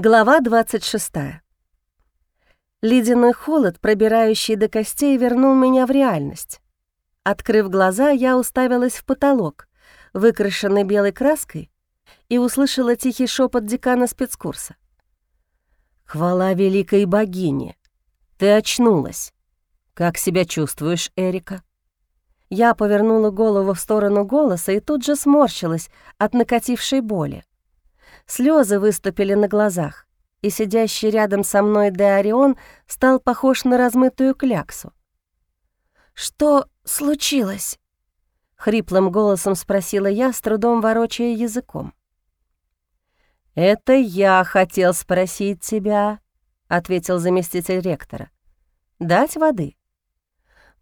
Глава 26. Ледяной холод, пробирающий до костей, вернул меня в реальность. Открыв глаза, я уставилась в потолок, выкрашенный белой краской, и услышала тихий шепот декана спецкурса. «Хвала великой богине! Ты очнулась! Как себя чувствуешь, Эрика?» Я повернула голову в сторону голоса и тут же сморщилась от накатившей боли. Слезы выступили на глазах, и сидящий рядом со мной Деорион стал похож на размытую кляксу. «Что случилось?» — хриплым голосом спросила я, с трудом ворочая языком. «Это я хотел спросить тебя», — ответил заместитель ректора. «Дать воды?»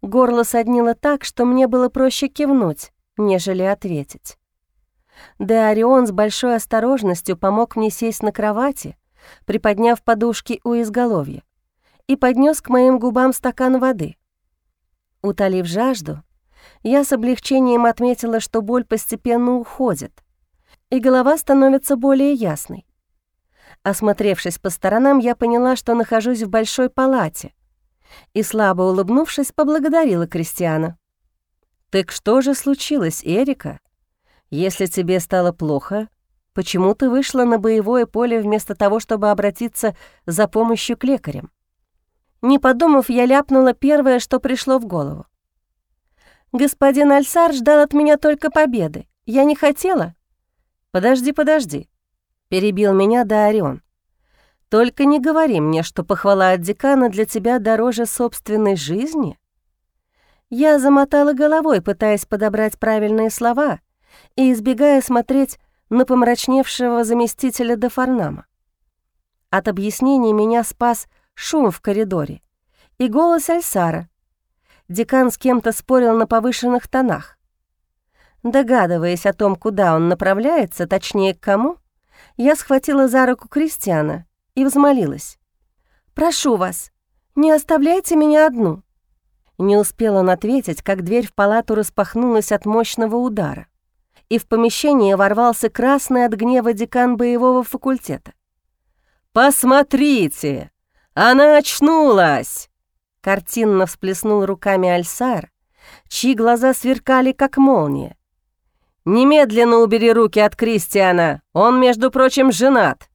Горло соднило так, что мне было проще кивнуть, нежели ответить. Деорион с большой осторожностью помог мне сесть на кровати, приподняв подушки у изголовья, и поднес к моим губам стакан воды. Утолив жажду, я с облегчением отметила, что боль постепенно уходит, и голова становится более ясной. Осмотревшись по сторонам, я поняла, что нахожусь в большой палате, и, слабо улыбнувшись, поблагодарила Кристиана. «Так что же случилось, Эрика?» Если тебе стало плохо, почему ты вышла на боевое поле вместо того, чтобы обратиться за помощью к лекарям? Не подумав, я ляпнула первое, что пришло в голову. Господин Альсар ждал от меня только победы. Я не хотела. Подожди, подожди, перебил меня Даарион. Только не говори мне, что похвала от декана для тебя дороже собственной жизни. Я замотала головой, пытаясь подобрать правильные слова, и избегая смотреть на помрачневшего заместителя Дефарнама. От объяснений меня спас шум в коридоре и голос Альсара. Декан с кем-то спорил на повышенных тонах. Догадываясь о том, куда он направляется, точнее, к кому, я схватила за руку Кристиана и взмолилась. «Прошу вас, не оставляйте меня одну». Не успел он ответить, как дверь в палату распахнулась от мощного удара и в помещение ворвался красный от гнева декан боевого факультета. «Посмотрите! Она очнулась!» Картинно всплеснул руками Альсар, чьи глаза сверкали, как молния. «Немедленно убери руки от Кристиана, он, между прочим, женат!»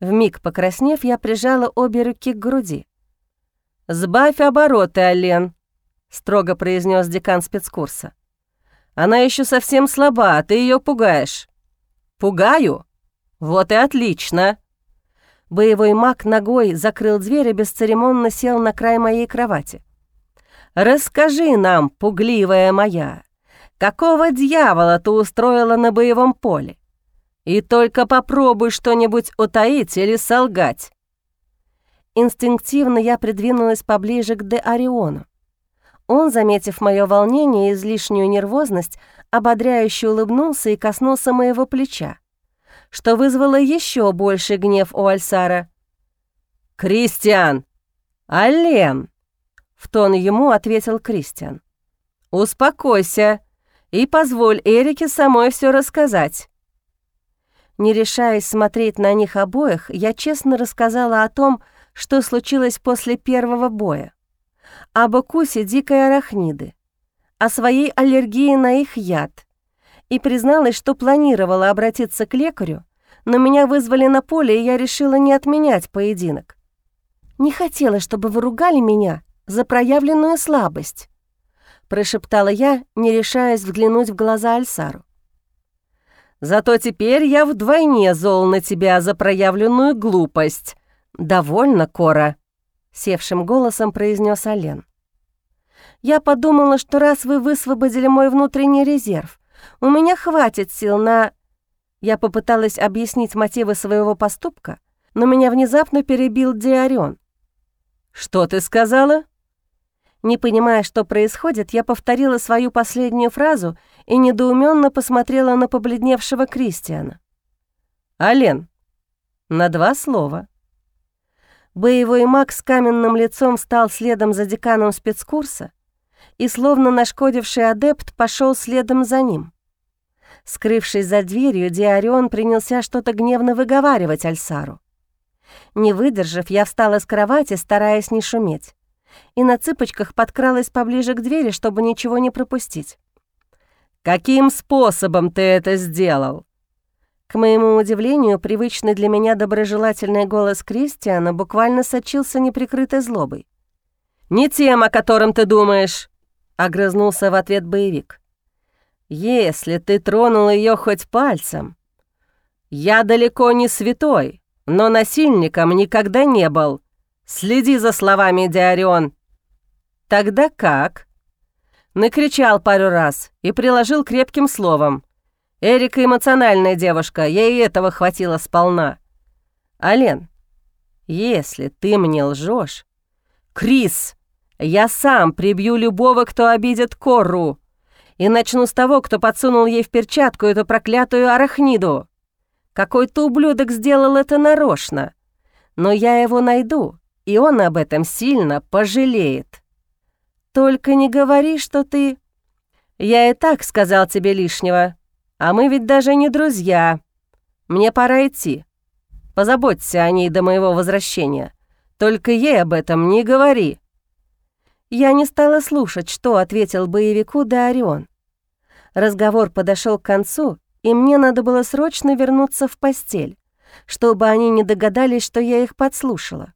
Вмиг покраснев, я прижала обе руки к груди. «Сбавь обороты, Ален», — строго произнес декан спецкурса. Она еще совсем слаба, а ты ее пугаешь». «Пугаю? Вот и отлично!» Боевой маг ногой закрыл дверь и бесцеремонно сел на край моей кровати. «Расскажи нам, пугливая моя, какого дьявола ты устроила на боевом поле? И только попробуй что-нибудь утаить или солгать». Инстинктивно я придвинулась поближе к Де Ориону. Он, заметив мое волнение и излишнюю нервозность, ободряюще улыбнулся и коснулся моего плеча, что вызвало еще больший гнев у Альсара. «Кристиан! Ален!» — в тон ему ответил Кристиан. «Успокойся и позволь Эрике самой все рассказать». Не решаясь смотреть на них обоих, я честно рассказала о том, что случилось после первого боя об укусе дикой арахниды, о своей аллергии на их яд и призналась, что планировала обратиться к лекарю, но меня вызвали на поле, и я решила не отменять поединок. «Не хотела, чтобы вы ругали меня за проявленную слабость», прошептала я, не решаясь взглянуть в глаза Альсару. «Зато теперь я вдвойне зол на тебя за проявленную глупость. Довольно, Кора», — севшим голосом произнес Ален. «Я подумала, что раз вы высвободили мой внутренний резерв, у меня хватит сил на...» Я попыталась объяснить мотивы своего поступка, но меня внезапно перебил Диарион. «Что ты сказала?» Не понимая, что происходит, я повторила свою последнюю фразу и недоуменно посмотрела на побледневшего Кристиана. «Ален, на два слова». Боевой маг с каменным лицом стал следом за деканом спецкурса и, словно нашкодивший адепт, пошел следом за ним. Скрывшись за дверью, Диарион принялся что-то гневно выговаривать Альсару. Не выдержав, я встала с кровати, стараясь не шуметь, и на цыпочках подкралась поближе к двери, чтобы ничего не пропустить. «Каким способом ты это сделал?» К моему удивлению, привычный для меня доброжелательный голос Кристиана буквально сочился неприкрытой злобой. «Не тем, о котором ты думаешь», — огрызнулся в ответ боевик. «Если ты тронул ее хоть пальцем, я далеко не святой, но насильником никогда не был. Следи за словами, Диарион». «Тогда как?» Накричал пару раз и приложил крепким словом. Эрика эмоциональная девушка, ей этого хватило сполна. Ален, если ты мне лжешь, Крис, я сам прибью любого, кто обидит Корру, и начну с того, кто подсунул ей в перчатку эту проклятую арахниду. Какой-то ублюдок сделал это нарочно, но я его найду, и он об этом сильно пожалеет. Только не говори, что ты... Я и так сказал тебе лишнего. А мы ведь даже не друзья. Мне пора идти. Позаботься о ней до моего возвращения. Только ей об этом не говори». Я не стала слушать, что ответил боевику Дарион. Разговор подошел к концу, и мне надо было срочно вернуться в постель, чтобы они не догадались, что я их подслушала.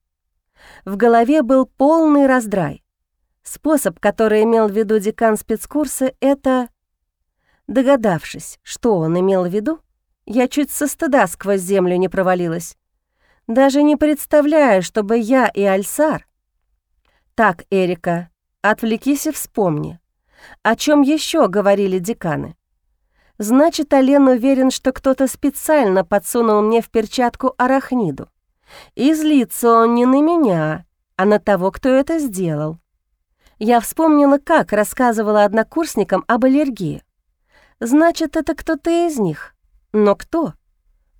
В голове был полный раздрай. Способ, который имел в виду декан спецкурса, это Догадавшись, что он имел в виду, я чуть со стыда сквозь землю не провалилась. Даже не представляю, чтобы я и Альсар... Так, Эрика, отвлекись и вспомни. О чем еще говорили деканы? Значит, Ален уверен, что кто-то специально подсунул мне в перчатку арахниду. И злится он не на меня, а на того, кто это сделал. Я вспомнила, как рассказывала однокурсникам об аллергии. Значит, это кто-то из них. Но кто?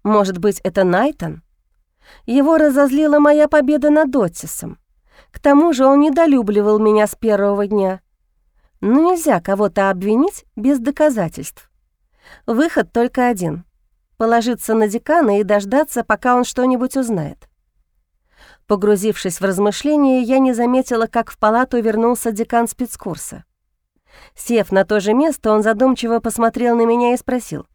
Может быть, это Найтон? Его разозлила моя победа над Отисом. К тому же он недолюбливал меня с первого дня. Но нельзя кого-то обвинить без доказательств. Выход только один — положиться на декана и дождаться, пока он что-нибудь узнает. Погрузившись в размышления, я не заметила, как в палату вернулся декан спецкурса. Сев на то же место, он задумчиво посмотрел на меня и спросил.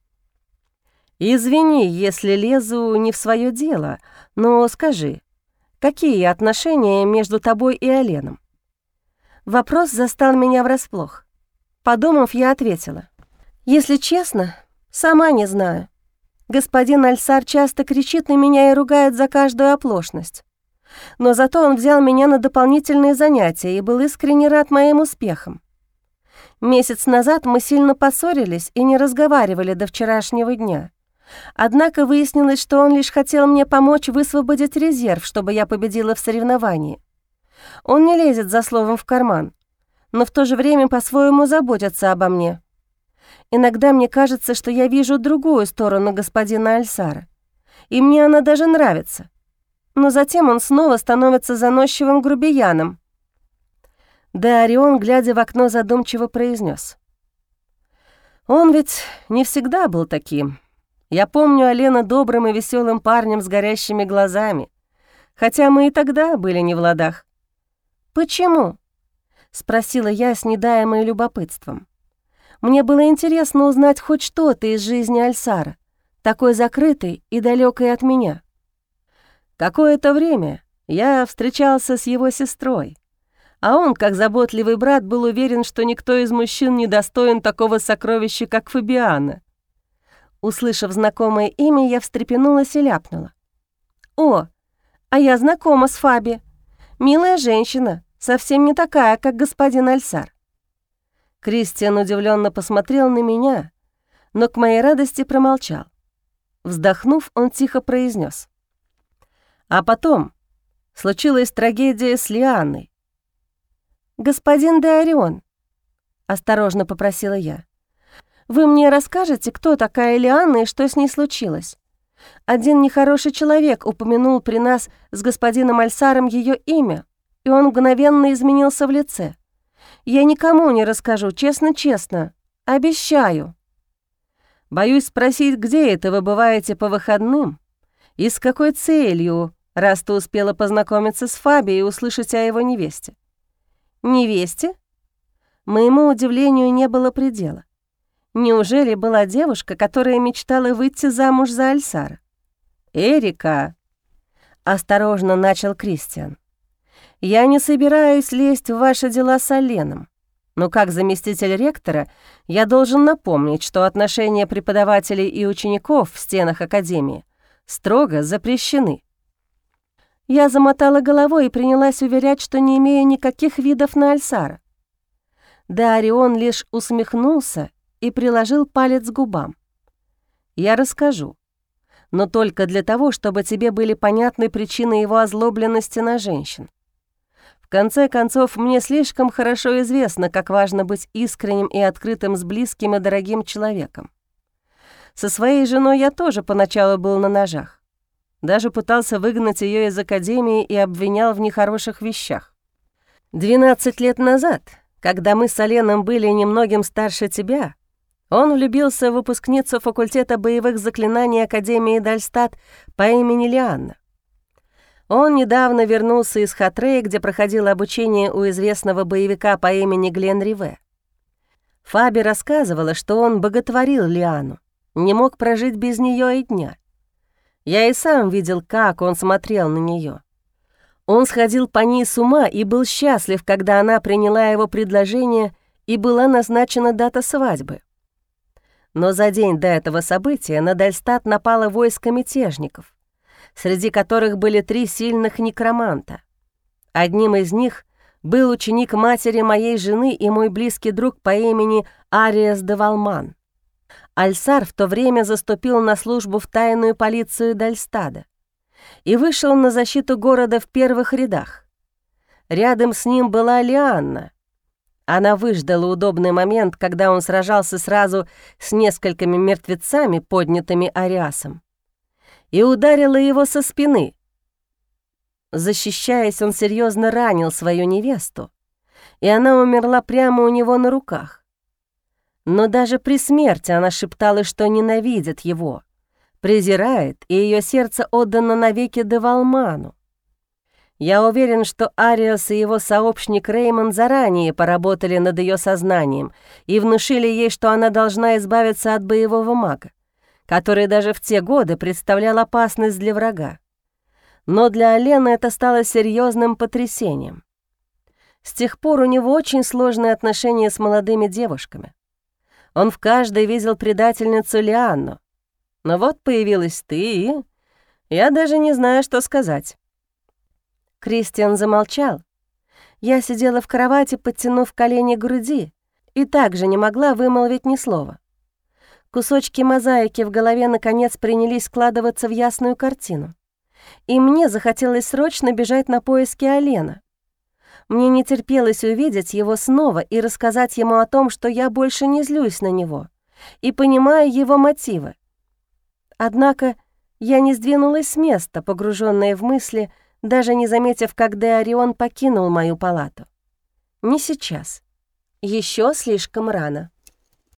«Извини, если лезу не в свое дело, но скажи, какие отношения между тобой и Оленом?» Вопрос застал меня врасплох. Подумав, я ответила. «Если честно, сама не знаю. Господин Альсар часто кричит на меня и ругает за каждую оплошность. Но зато он взял меня на дополнительные занятия и был искренне рад моим успехам. Месяц назад мы сильно поссорились и не разговаривали до вчерашнего дня. Однако выяснилось, что он лишь хотел мне помочь высвободить резерв, чтобы я победила в соревновании. Он не лезет за словом в карман, но в то же время по-своему заботится обо мне. Иногда мне кажется, что я вижу другую сторону господина Альсара, и мне она даже нравится. Но затем он снова становится заносчивым грубияном, да Орион, глядя в окно, задумчиво произнес: «Он ведь не всегда был таким. Я помню Алена добрым и веселым парнем с горящими глазами, хотя мы и тогда были не в ладах». «Почему?» — спросила я с недаемой любопытством. Мне было интересно узнать хоть что-то из жизни Альсара, такой закрытой и далекой от меня. Какое-то время я встречался с его сестрой, а он, как заботливый брат, был уверен, что никто из мужчин не достоин такого сокровища, как Фабиана. Услышав знакомое имя, я встрепенулась и ляпнула. «О, а я знакома с Фаби. Милая женщина, совсем не такая, как господин Альсар». Кристиан удивленно посмотрел на меня, но к моей радости промолчал. Вздохнув, он тихо произнес: «А потом случилась трагедия с Лианной. «Господин Деорион», — осторожно попросила я, «вы мне расскажете, кто такая Элианна и что с ней случилось? Один нехороший человек упомянул при нас с господином Альсаром ее имя, и он мгновенно изменился в лице. Я никому не расскажу, честно-честно, обещаю». «Боюсь спросить, где это вы бываете по выходным и с какой целью?» — раз ты успела познакомиться с Фаби и услышать о его невесте». «Невесте?» Моему удивлению не было предела. Неужели была девушка, которая мечтала выйти замуж за Альсара? «Эрика!» — осторожно начал Кристиан. «Я не собираюсь лезть в ваши дела с Оленом, но как заместитель ректора я должен напомнить, что отношения преподавателей и учеников в стенах Академии строго запрещены». Я замотала головой и принялась уверять, что не имею никаких видов на Альсара. Да Орион лишь усмехнулся и приложил палец к губам. «Я расскажу, но только для того, чтобы тебе были понятны причины его озлобленности на женщин. В конце концов, мне слишком хорошо известно, как важно быть искренним и открытым с близким и дорогим человеком. Со своей женой я тоже поначалу был на ножах. Даже пытался выгнать ее из академии и обвинял в нехороших вещах. 12 лет назад, когда мы с Оленом были немногим старше тебя, он влюбился в выпускницу факультета боевых заклинаний Академии Дальстат по имени Лианна. Он недавно вернулся из Хатрея, где проходил обучение у известного боевика по имени Глен Риве. Фаби рассказывала, что он боготворил Лиану, не мог прожить без нее и дня. Я и сам видел, как он смотрел на нее. Он сходил по ней с ума и был счастлив, когда она приняла его предложение и была назначена дата свадьбы. Но за день до этого события на Дальстат напало войско мятежников, среди которых были три сильных некроманта. Одним из них был ученик матери моей жены и мой близкий друг по имени Ариас де Валман. Альсар в то время заступил на службу в тайную полицию Дальстада и вышел на защиту города в первых рядах. Рядом с ним была Лианна, она выждала удобный момент, когда он сражался сразу с несколькими мертвецами, поднятыми Ариасом, и ударила его со спины. Защищаясь, он серьезно ранил свою невесту, и она умерла прямо у него на руках. Но даже при смерти она шептала, что ненавидит его, презирает, и ее сердце отдано навеки Девалману. Я уверен, что Ариас и его сообщник Реймон заранее поработали над ее сознанием и внушили ей, что она должна избавиться от боевого мага, который даже в те годы представлял опасность для врага. Но для Алены это стало серьезным потрясением. С тех пор у него очень сложные отношения с молодыми девушками. Он в каждой видел предательницу Лианну. Но вот появилась ты, и я даже не знаю, что сказать. Кристиан замолчал. Я сидела в кровати, подтянув колени к груди, и также не могла вымолвить ни слова. Кусочки мозаики в голове наконец принялись складываться в ясную картину. И мне захотелось срочно бежать на поиски Алена. Мне не терпелось увидеть его снова и рассказать ему о том, что я больше не злюсь на него и понимаю его мотивы. Однако я не сдвинулась с места, погруженная в мысли, даже не заметив, когда Орион покинул мою палату. Не сейчас. Еще слишком рано.